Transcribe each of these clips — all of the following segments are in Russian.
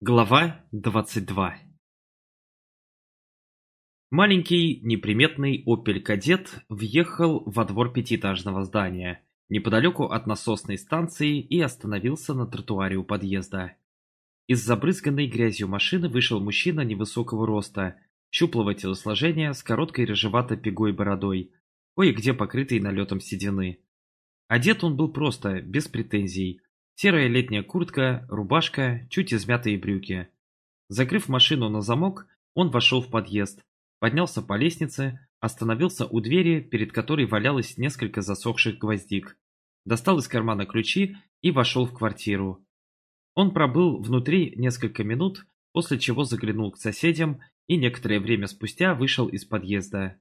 Глава 22 Маленький неприметный «Опель Кадет» въехал во двор пятиэтажного здания, неподалеку от насосной станции и остановился на тротуаре у подъезда. Из забрызганной грязью машины вышел мужчина невысокого роста, щуплого телосложения с короткой рыжевато-пегой бородой, кое-где покрытой налетом седины. Одет он был просто, без претензий – Серая летняя куртка, рубашка, чуть измятые брюки. Закрыв машину на замок, он вошел в подъезд, поднялся по лестнице, остановился у двери, перед которой валялось несколько засохших гвоздик, достал из кармана ключи и вошел в квартиру. Он пробыл внутри несколько минут, после чего заглянул к соседям и некоторое время спустя вышел из подъезда.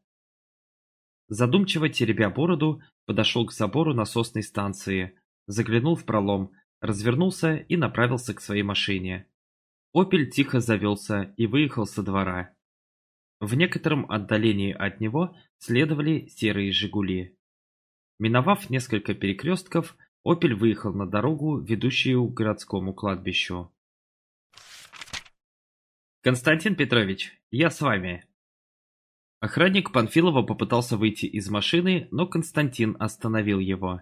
Задумчиво теребя бороду, подошел к забору насосной станции, заглянул в пролом, развернулся и направился к своей машине. «Опель» тихо завелся и выехал со двора. В некотором отдалении от него следовали серые «Жигули». Миновав несколько перекрестков, «Опель» выехал на дорогу, ведущую к городскому кладбищу. «Константин Петрович, я с вами!» Охранник Панфилова попытался выйти из машины, но Константин остановил его.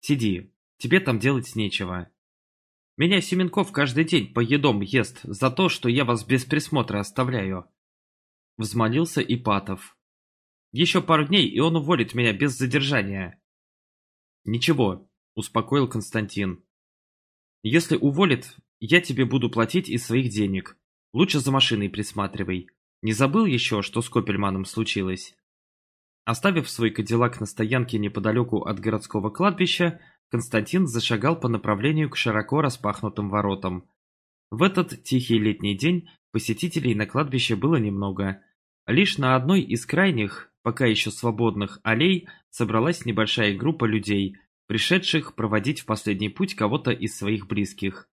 «Сиди, Тебе там делать нечего. Меня Семенков каждый день по едом ест за то, что я вас без присмотра оставляю. Взмолился Ипатов. Еще пару дней, и он уволит меня без задержания. Ничего, успокоил Константин. Если уволит, я тебе буду платить из своих денег. Лучше за машиной присматривай. Не забыл еще, что с Копельманом случилось? Оставив свой кадиллак на стоянке неподалеку от городского кладбища, Константин зашагал по направлению к широко распахнутым воротам. В этот тихий летний день посетителей на кладбище было немного. Лишь на одной из крайних, пока еще свободных, аллей собралась небольшая группа людей, пришедших проводить в последний путь кого-то из своих близких.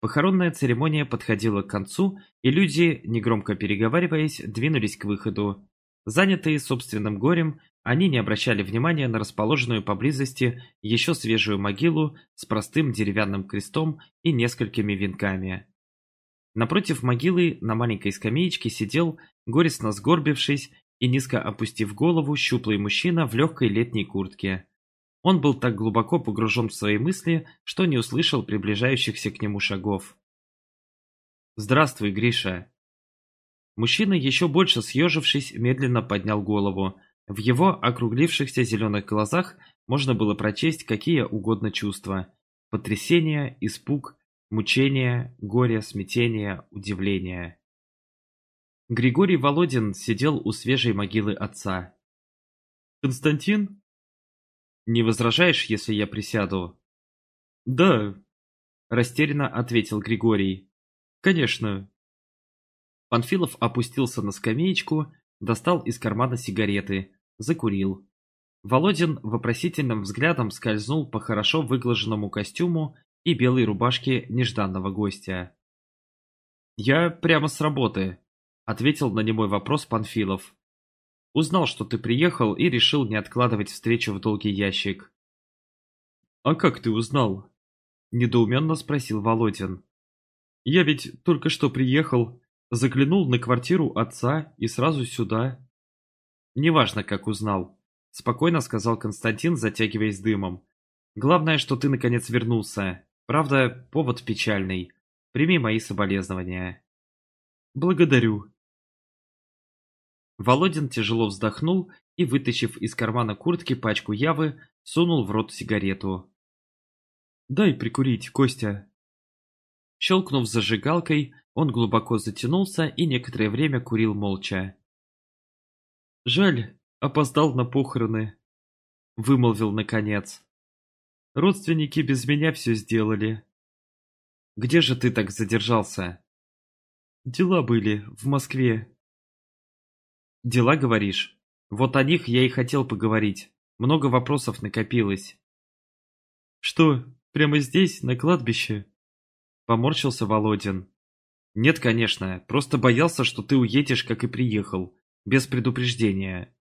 Похоронная церемония подходила к концу, и люди, негромко переговариваясь, двинулись к выходу. Занятые собственным горем, они не обращали внимания на расположенную поблизости еще свежую могилу с простым деревянным крестом и несколькими венками. Напротив могилы на маленькой скамеечке сидел, горестно сгорбившись и низко опустив голову, щуплый мужчина в легкой летней куртке. Он был так глубоко погружен в свои мысли, что не услышал приближающихся к нему шагов. «Здравствуй, Гриша!» Мужчина, еще больше съежившись, медленно поднял голову, в его округлившихся зеленых глазах можно было прочесть какие угодно чувства. Потрясение, испуг, мучение, горе, смятение, удивление. Григорий Володин сидел у свежей могилы отца. «Константин?» «Не возражаешь, если я присяду?» «Да», – растерянно ответил Григорий. «Конечно». Панфилов опустился на скамеечку, достал из кармана сигареты, закурил. Володин вопросительным взглядом скользнул по хорошо выглаженному костюму и белой рубашке нежданного гостя. «Я прямо с работы», — ответил на немой вопрос Панфилов. «Узнал, что ты приехал и решил не откладывать встречу в долгий ящик». «А как ты узнал?» — недоуменно спросил Володин. «Я ведь только что приехал, заглянул на квартиру отца и сразу сюда». «Неважно, как узнал», — спокойно сказал Константин, затягиваясь дымом. «Главное, что ты наконец вернулся. Правда, повод печальный. Прими мои соболезнования». «Благодарю». Володин тяжело вздохнул и, вытащив из кармана куртки пачку явы, сунул в рот сигарету. «Дай прикурить, Костя». Щелкнув зажигалкой, он глубоко затянулся и некоторое время курил молча. «Жаль, опоздал на похороны», — вымолвил наконец. «Родственники без меня все сделали». «Где же ты так задержался?» «Дела были, в Москве». «Дела, говоришь? Вот о них я и хотел поговорить. Много вопросов накопилось». «Что, прямо здесь, на кладбище?» Поморщился Володин. «Нет, конечно, просто боялся, что ты уедешь, как и приехал без предупреждения.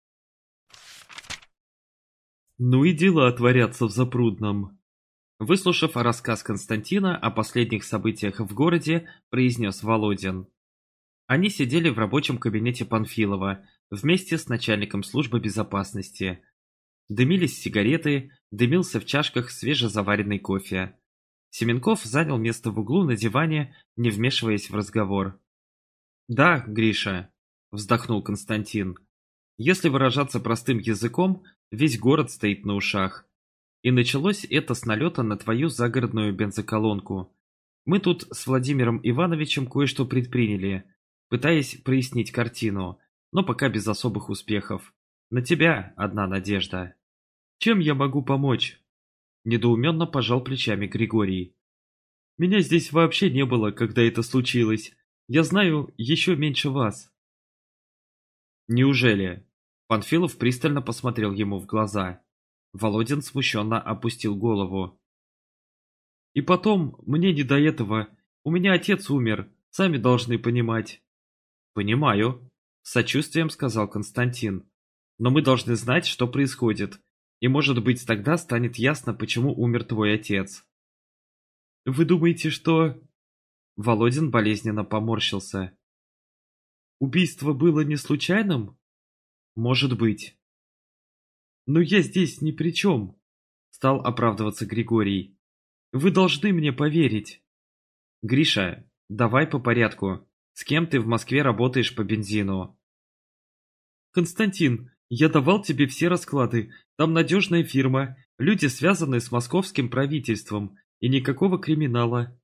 Ну и дела творятся в Запрудном. Выслушав рассказ Константина о последних событиях в городе, произнес Володин. Они сидели в рабочем кабинете Панфилова вместе с начальником службы безопасности. Дымились сигареты, дымился в чашках свежезаваренный кофе. Семенков занял место в углу на диване, не вмешиваясь в разговор. «Да, Гриша», – вздохнул Константин. «Если выражаться простым языком, весь город стоит на ушах. И началось это с налета на твою загородную бензоколонку. Мы тут с Владимиром Ивановичем кое-что предприняли, пытаясь прояснить картину, но пока без особых успехов. На тебя одна надежда. Чем я могу помочь? Недоуменно пожал плечами Григорий. Меня здесь вообще не было, когда это случилось. Я знаю еще меньше вас. Неужели? Панфилов пристально посмотрел ему в глаза. Володин смущенно опустил голову. «И потом, мне не до этого. У меня отец умер, сами должны понимать». «Понимаю», – с сочувствием сказал Константин. «Но мы должны знать, что происходит, и, может быть, тогда станет ясно, почему умер твой отец». «Вы думаете, что...» Володин болезненно поморщился. «Убийство было не случайным?» «Может быть». «Но я здесь ни при чем», — стал оправдываться Григорий. «Вы должны мне поверить». «Гриша, давай по порядку. С кем ты в Москве работаешь по бензину?» «Константин, я давал тебе все расклады. Там надежная фирма, люди, связанные с московским правительством, и никакого криминала».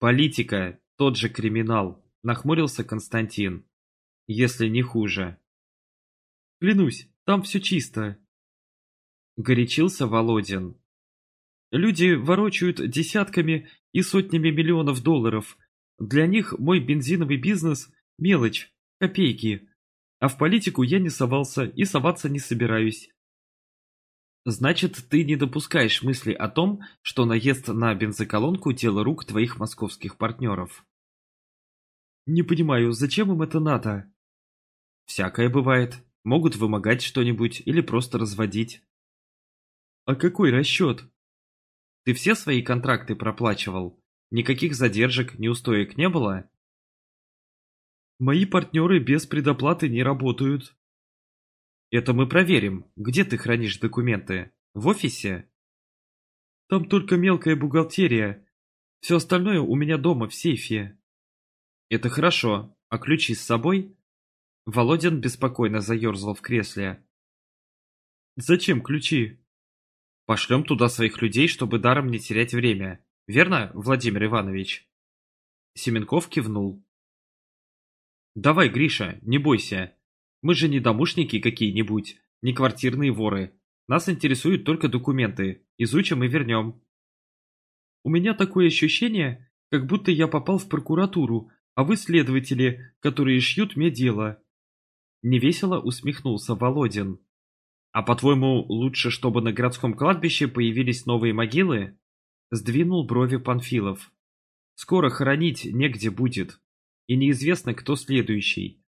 «Политика, тот же криминал», — нахмурился Константин. «Если не хуже». «Клянусь, там все чисто. Горячился Володин. Люди ворочают десятками и сотнями миллионов долларов. Для них мой бензиновый бизнес – мелочь, копейки. А в политику я не совался и соваться не собираюсь. Значит, ты не допускаешь мысли о том, что наезд на бензоколонку – дело рук твоих московских партнеров. Не понимаю, зачем им это надо? Всякое бывает. Могут вымогать что-нибудь или просто разводить. А какой расчет? Ты все свои контракты проплачивал? Никаких задержек, неустоек не было? Мои партнеры без предоплаты не работают. Это мы проверим. Где ты хранишь документы? В офисе? Там только мелкая бухгалтерия. Все остальное у меня дома в сейфе. Это хорошо. А ключи с собой? Володин беспокойно заерзал в кресле. «Зачем ключи?» «Пошлем туда своих людей, чтобы даром не терять время. Верно, Владимир Иванович?» Семенков кивнул. «Давай, Гриша, не бойся. Мы же не домушники какие-нибудь, не квартирные воры. Нас интересуют только документы. Изучим и вернем». «У меня такое ощущение, как будто я попал в прокуратуру, а вы следователи, которые шьют мне дело. Невесело усмехнулся Володин. «А по-твоему, лучше, чтобы на городском кладбище появились новые могилы?» Сдвинул брови Панфилов. «Скоро хоронить негде будет, и неизвестно, кто следующий».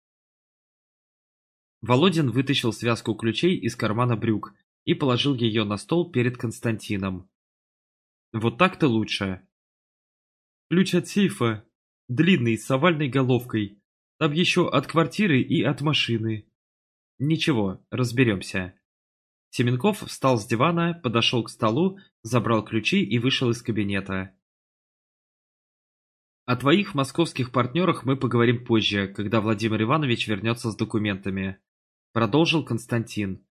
Володин вытащил связку ключей из кармана брюк и положил ее на стол перед Константином. «Вот так-то лучше». «Ключ от сейфа, длинный, с овальной головкой, там еще от квартиры и от машины. Ничего, разберемся. Семенков встал с дивана, подошел к столу, забрал ключи и вышел из кабинета. О твоих московских партнерах мы поговорим позже, когда Владимир Иванович вернется с документами. Продолжил Константин.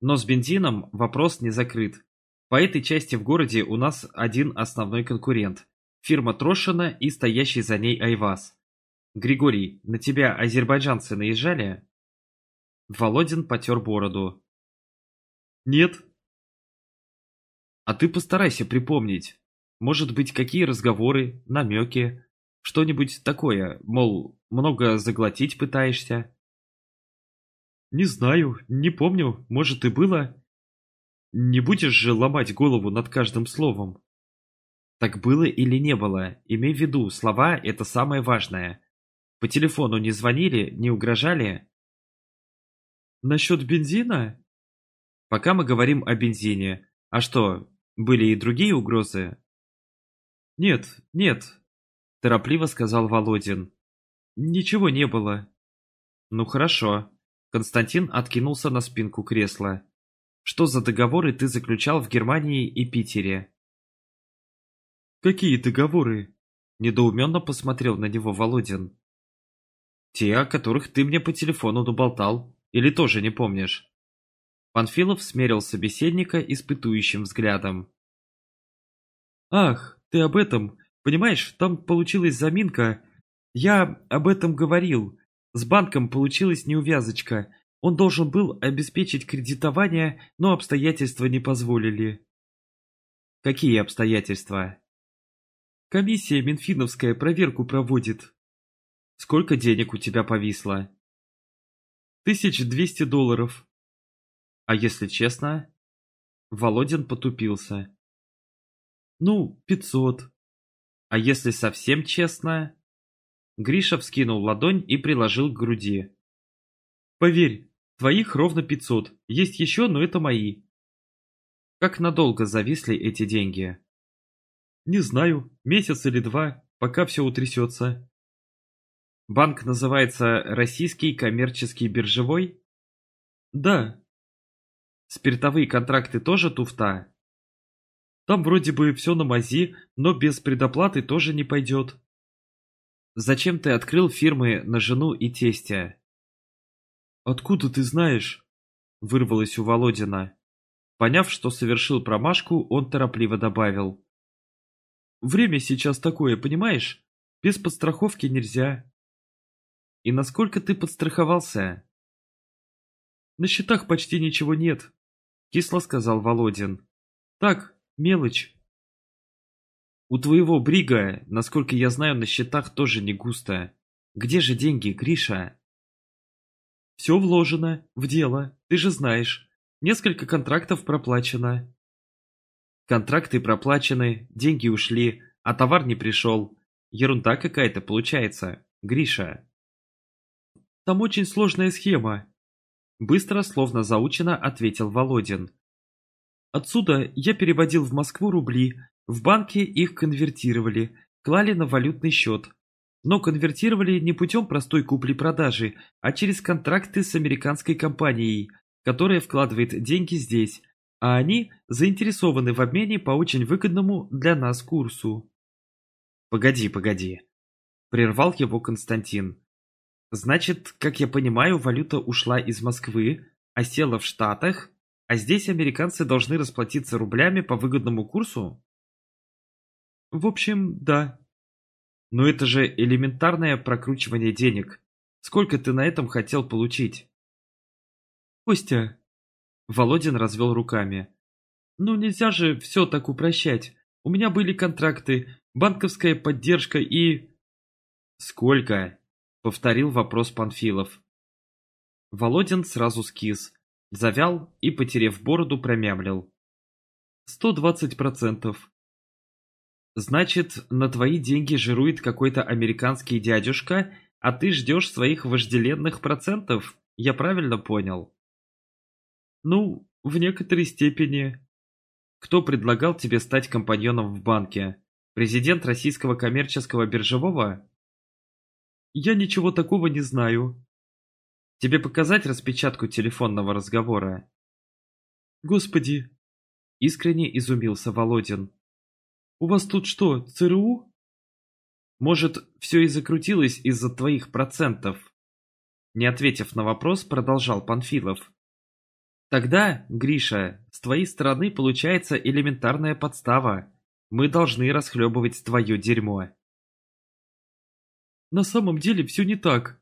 Но с бензином вопрос не закрыт. По этой части в городе у нас один основной конкурент. Фирма Трошина и стоящий за ней Айваз. Григорий, на тебя азербайджанцы наезжали? Володин потер бороду. Нет. А ты постарайся припомнить. Может быть, какие разговоры, намеки, что-нибудь такое, мол, много заглотить пытаешься? Не знаю, не помню, может и было. Не будешь же ломать голову над каждым словом. Так было или не было, имей в виду, слова – это самое важное. По телефону не звонили, не угрожали? Насчет бензина? Пока мы говорим о бензине. А что, Были и другие угрозы? Нет, нет, торопливо сказал Володин. Ничего не было. Ну хорошо. Константин откинулся на спинку кресла. Что за договоры ты заключал в Германии и Питере? Какие договоры? Недоуменно посмотрел на него Володин. Те, о которых ты мне по телефону доболтал. Или тоже не помнишь? Панфилов смерил собеседника испытующим взглядом. «Ах, ты об этом. Понимаешь, там получилась заминка. Я об этом говорил. С банком получилась неувязочка. Он должен был обеспечить кредитование, но обстоятельства не позволили». «Какие обстоятельства?» «Комиссия Минфиновская проверку проводит». «Сколько денег у тебя повисло?» «Тысяч двести долларов». А если честно? Володин потупился. Ну, пятьсот. А если совсем честно? Гриша вскинул ладонь и приложил к груди. Поверь, твоих ровно пятьсот. Есть еще, но это мои. Как надолго зависли эти деньги? Не знаю, месяц или два, пока все утрясется. Банк называется Российский коммерческий биржевой? Да, Спиртовые контракты тоже туфта? Там вроде бы все на мази, но без предоплаты тоже не пойдет. Зачем ты открыл фирмы на жену и тестя? Откуда ты знаешь? Вырвалось у Володина. Поняв, что совершил промашку, он торопливо добавил. Время сейчас такое, понимаешь? Без подстраховки нельзя. И насколько ты подстраховался? На счетах почти ничего нет. Кисло сказал Володин. Так, мелочь. У твоего Брига, насколько я знаю, на счетах тоже не густо. Где же деньги, Гриша? Все вложено, в дело, ты же знаешь. Несколько контрактов проплачено. Контракты проплачены, деньги ушли, а товар не пришел. Ерунда какая-то получается, Гриша. Там очень сложная схема. Быстро, словно заучено, ответил Володин. Отсюда я переводил в Москву рубли, в банке их конвертировали, клали на валютный счет. Но конвертировали не путем простой купли-продажи, а через контракты с американской компанией, которая вкладывает деньги здесь, а они заинтересованы в обмене по очень выгодному для нас курсу. «Погоди, погоди», — прервал его Константин. Значит, как я понимаю, валюта ушла из Москвы, а села в Штатах, а здесь американцы должны расплатиться рублями по выгодному курсу? В общем, да. Но это же элементарное прокручивание денег. Сколько ты на этом хотел получить? Костя. Володин развел руками. Ну нельзя же все так упрощать. У меня были контракты, банковская поддержка и... Сколько? — повторил вопрос Панфилов. Володин сразу скис, завял и, потерев бороду, промямлил. «Сто двадцать процентов». «Значит, на твои деньги жирует какой-то американский дядюшка, а ты ждешь своих вожделенных процентов? Я правильно понял?» «Ну, в некоторой степени». «Кто предлагал тебе стать компаньоном в банке? Президент Российского коммерческого биржевого?» Я ничего такого не знаю. Тебе показать распечатку телефонного разговора? Господи! Искренне изумился Володин. У вас тут что, ЦРУ? Может, все и закрутилось из-за твоих процентов? Не ответив на вопрос, продолжал Панфилов. Тогда, Гриша, с твоей стороны получается элементарная подстава. Мы должны расхлебывать твое дерьмо. На самом деле все не так.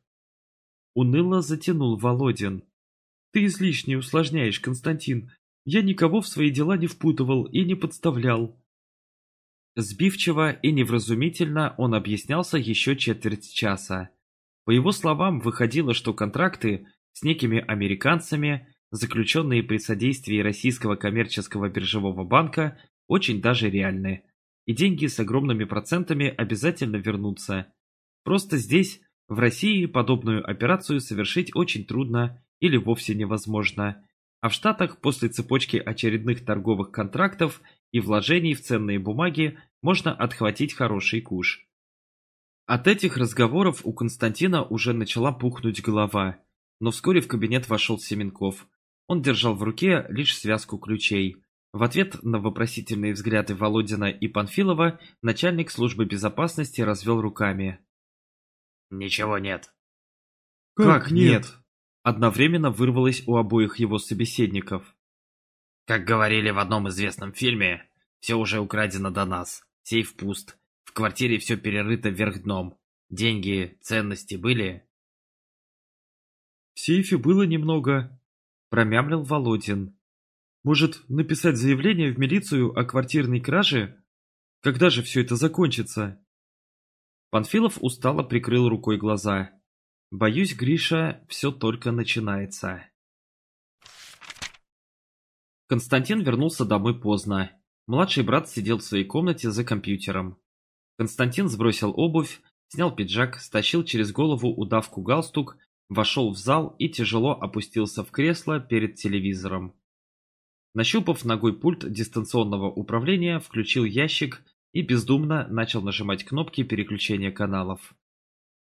Уныло затянул Володин. Ты излишне усложняешь, Константин. Я никого в свои дела не впутывал и не подставлял. Сбивчиво и невразумительно он объяснялся еще четверть часа. По его словам, выходило, что контракты с некими американцами, заключенные при содействии Российского коммерческого биржевого банка, очень даже реальны, и деньги с огромными процентами обязательно вернутся. Просто здесь, в России, подобную операцию совершить очень трудно или вовсе невозможно, а в Штатах после цепочки очередных торговых контрактов и вложений в ценные бумаги можно отхватить хороший куш. От этих разговоров у Константина уже начала пухнуть голова, но вскоре в кабинет вошел Семенков. Он держал в руке лишь связку ключей. В ответ на вопросительные взгляды Володина и Панфилова начальник службы безопасности развел руками. «Ничего нет». «Как нет?» Одновременно вырвалось у обоих его собеседников. Как говорили в одном известном фильме, все уже украдено до нас. Сейф пуст. В квартире все перерыто вверх дном. Деньги, ценности были? В сейфе было немного, промямлил Володин. Может, написать заявление в милицию о квартирной краже? Когда же все это закончится? Панфилов устало прикрыл рукой глаза. Боюсь, Гриша, все только начинается. Константин вернулся домой поздно. Младший брат сидел в своей комнате за компьютером. Константин сбросил обувь, снял пиджак, стащил через голову удавку галстук, вошел в зал и тяжело опустился в кресло перед телевизором. Нащупав ногой пульт дистанционного управления, включил ящик и бездумно начал нажимать кнопки переключения каналов.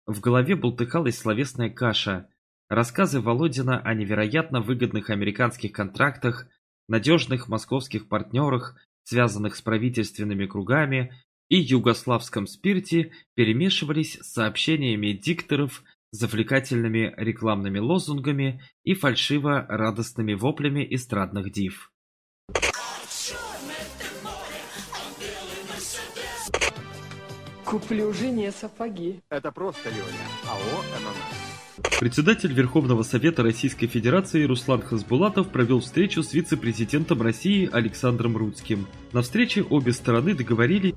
В голове болтыхалась словесная каша, рассказы Володина о невероятно выгодных американских контрактах надежных московских партнерах, связанных с правительственными кругами, и югославском спирте перемешивались с сообщениями дикторов, завлекательными рекламными лозунгами и фальшиво-радостными воплями эстрадных див. Куплю жене сапоги. Это просто, Леня. АО «ММС». Председатель Верховного Совета Российской Федерации Руслан Хасбулатов провел встречу с вице-президентом России Александром Рудским. На встрече обе стороны договорились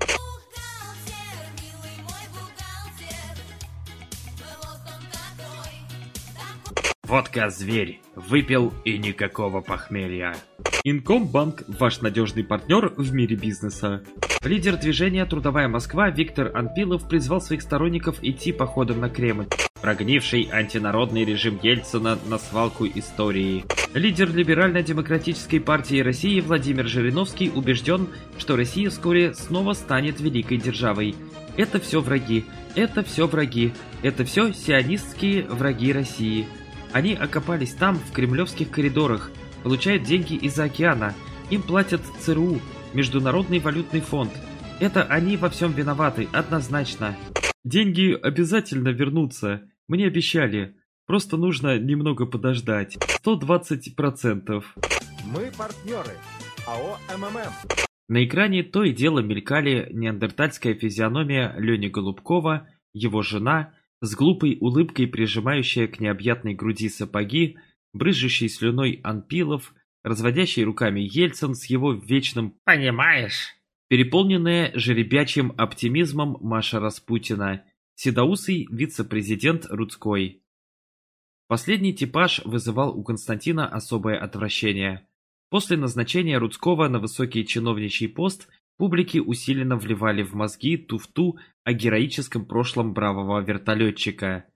Водка зверь. Выпил и никакого похмелья. Инкомбанк – ваш надежный партнер в мире бизнеса. Лидер движения «Трудовая Москва» Виктор Анпилов призвал своих сторонников идти походом на Кремль. Прогнивший антинародный режим Ельцина на свалку истории. Лидер Либерально-демократической партии России Владимир Жириновский убежден, что Россия вскоре снова станет великой державой. Это все враги, это все враги, это все сионистские враги России. Они окопались там, в кремлевских коридорах, получают деньги из-за океана, им платят ЦРУ, Международный валютный фонд. Это они во всем виноваты, однозначно. Деньги обязательно вернутся, мне обещали. Просто нужно немного подождать. 120%. Мы партнеры. АО МММ. На экране то и дело мелькали неандертальская физиономия Лени Голубкова, его жена, с глупой улыбкой прижимающая к необъятной груди сапоги, брызжущий слюной Анпилов, разводящий руками Ельцин с его вечным «понимаешь», переполненная жеребячим оптимизмом Маша Распутина, седоусый вице-президент Рудской. Последний типаж вызывал у Константина особое отвращение. После назначения Рудского на высокий чиновничий пост публики усиленно вливали в мозги туфту о героическом прошлом бравого вертолетчика.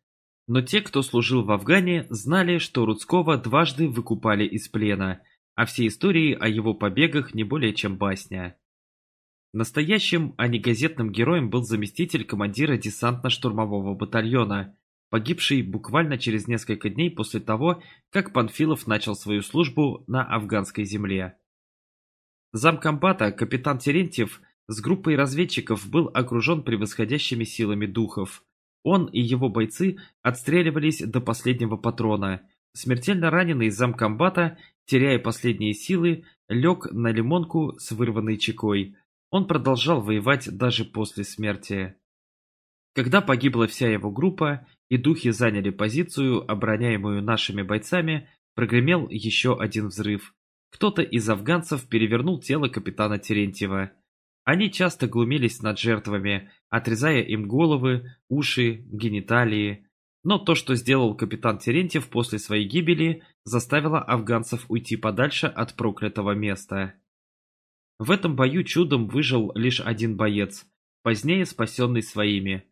Но те, кто служил в Афгане, знали, что Рудского дважды выкупали из плена, а все истории о его побегах не более чем басня. Настоящим, а не газетным героем был заместитель командира десантно-штурмового батальона, погибший буквально через несколько дней после того, как Панфилов начал свою службу на афганской земле. Замкомбата капитан Терентьев с группой разведчиков был окружен превосходящими силами духов. Он и его бойцы отстреливались до последнего патрона. Смертельно раненый замкомбата, теряя последние силы, лег на лимонку с вырванной чекой – он продолжал воевать даже после смерти. Когда погибла вся его группа и духи заняли позицию, обороняемую нашими бойцами, прогремел еще один взрыв. Кто-то из афганцев перевернул тело капитана Терентьева. Они часто глумились над жертвами, отрезая им головы, уши, гениталии. Но то, что сделал капитан Терентьев после своей гибели, заставило афганцев уйти подальше от проклятого места. В этом бою чудом выжил лишь один боец, позднее спасенный своими.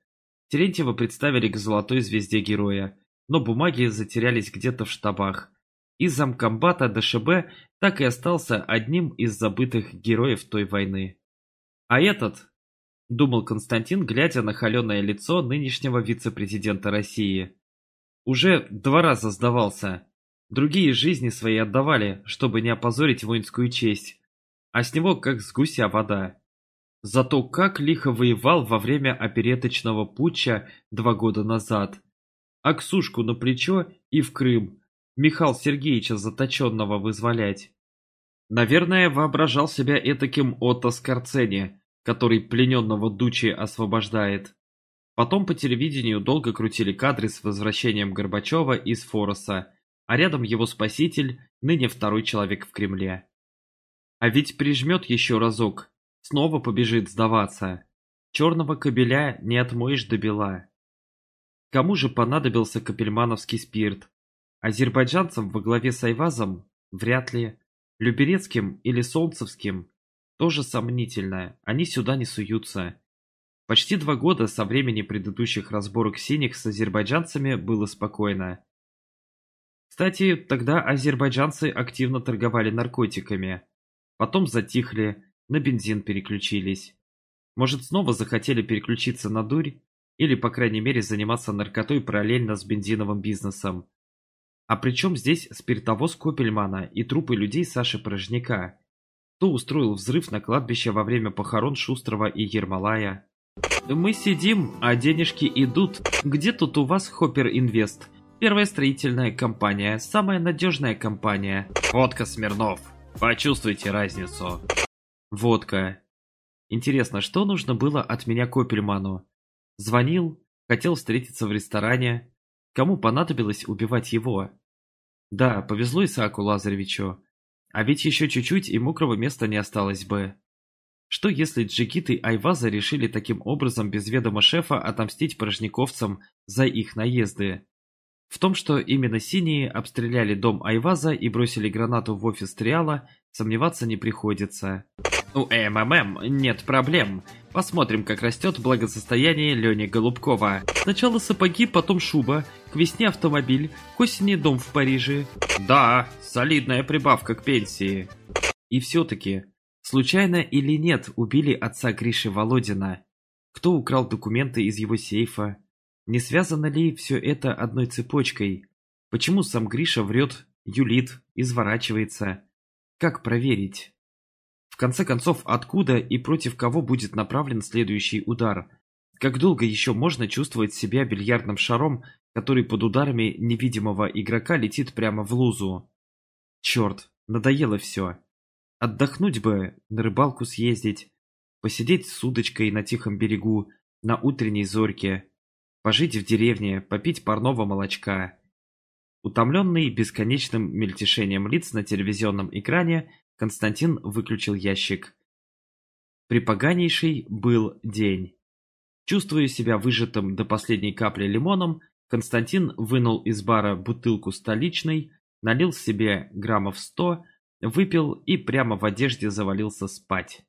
Терентьева представили к золотой звезде героя, но бумаги затерялись где-то в штабах. Из замкомбата ДШБ так и остался одним из забытых героев той войны. А этот, думал Константин, глядя на холеное лицо нынешнего вице-президента России, уже два раза сдавался. Другие жизни свои отдавали, чтобы не опозорить воинскую честь, а с него как с гуся вода. Зато как лихо воевал во время опереточного путча два года назад. Аксушку на плечо и в Крым, Михаила Сергеевича заточенного вызволять. Наверное, воображал себя этаким Отто Скорцени, который плененного Дучи освобождает. Потом по телевидению долго крутили кадры с возвращением Горбачева из Фороса, а рядом его спаситель, ныне второй человек в Кремле. А ведь прижмет еще разок, снова побежит сдаваться. Черного кобеля не отмоешь до бела. Кому же понадобился капельмановский спирт? Азербайджанцам во главе с Айвазом? Вряд ли. Люберецким или Солнцевским? Тоже сомнительно, они сюда не суются. Почти два года со времени предыдущих разборок синих с азербайджанцами было спокойно. Кстати, тогда азербайджанцы активно торговали наркотиками. Потом затихли, на бензин переключились. Может, снова захотели переключиться на дурь? Или, по крайней мере, заниматься наркотой параллельно с бензиновым бизнесом? А при чем здесь спиртовоз Копельмана и трупы людей Саши Порожняка? Кто устроил взрыв на кладбище во время похорон Шустрова и Ермолая? Мы сидим, а денежки идут. Где тут у вас Хоппер Инвест? Первая строительная компания, самая надежная компания. Водка Смирнов. Почувствуйте разницу. Водка. Интересно, что нужно было от меня Копельману? Звонил, хотел встретиться в ресторане. Кому понадобилось убивать его? Да, повезло Исааку Лазаревичу. А ведь еще чуть-чуть и мокрого места не осталось бы. Что если Джигит и Айваза решили таким образом без ведома шефа отомстить порожниковцам за их наезды? В том, что именно синие обстреляли дом Айваза и бросили гранату в офис Триала, сомневаться не приходится. У МММ нет проблем. Посмотрим, как растет благосостояние Лени Голубкова. Сначала сапоги, потом шуба, к весне автомобиль, к осени дом в Париже. Да, солидная прибавка к пенсии. И все-таки, случайно или нет, убили отца Гриши Володина? Кто украл документы из его сейфа? Не связано ли все это одной цепочкой? Почему сам Гриша врет, юлит, изворачивается? Как проверить? Конце концов, откуда и против кого будет направлен следующий удар? Как долго еще можно чувствовать себя бильярдным шаром, который под ударами невидимого игрока летит прямо в лузу? Черт, надоело все. Отдохнуть бы, на рыбалку съездить, посидеть с удочкой на тихом берегу, на утренней зорьке, пожить в деревне, попить парного молочка. Утомленный бесконечным мельтешением лиц на телевизионном экране, Константин выключил ящик. Припоганейший был день. Чувствуя себя выжатым до последней капли лимоном, Константин вынул из бара бутылку столичной, налил себе граммов сто, выпил и прямо в одежде завалился спать.